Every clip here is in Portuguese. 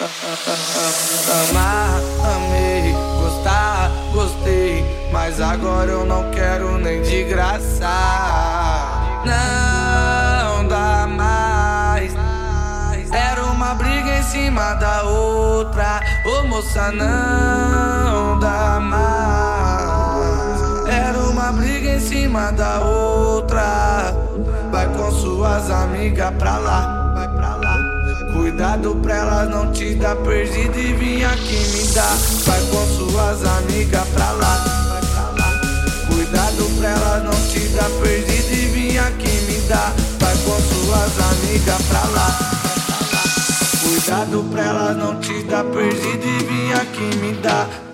Amar, amei, gostar, gostei. Mas agora eu não quero nem de graça. Não dá mais. Era uma briga em cima da outra. Ô moça, não dá mais. Era uma briga em cima da outra. Vai com suas amigas pra lá. Cuidado pra elas não te dar perdido e vir aqui me dar. Vai com suas amigas pra lá. Cuidado pra elas não te dar perdido e vir aqui me dar. Vai com suas amigas pra lá. Cuidado pra elas não te dar perdido e vir aqui me dar.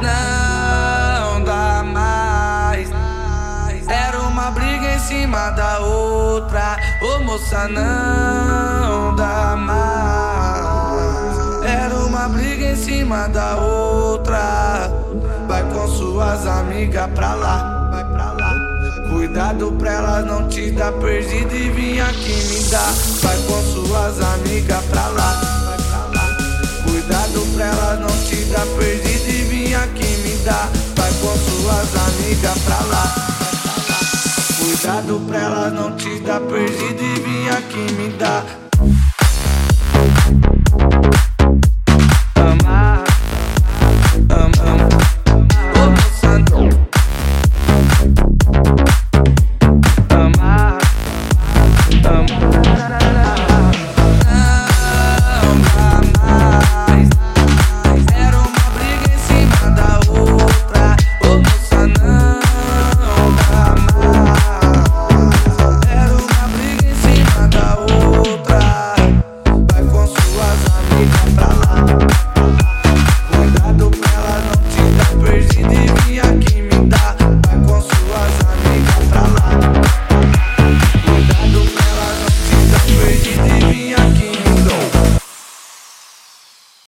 Não dá mais. Era uma briga em cima da outra. Ô moça, não dá mais. Era uma briga em cima da outra. Vai com suas amigas pra lá, vai pra lá. Cuidado pra elas não te dar perdido e vir aqui me dar. Vai com suas amigas pra lá, suas amigas pra lá. Cuidado pra elas não te dar perdido e vir aqui me dar.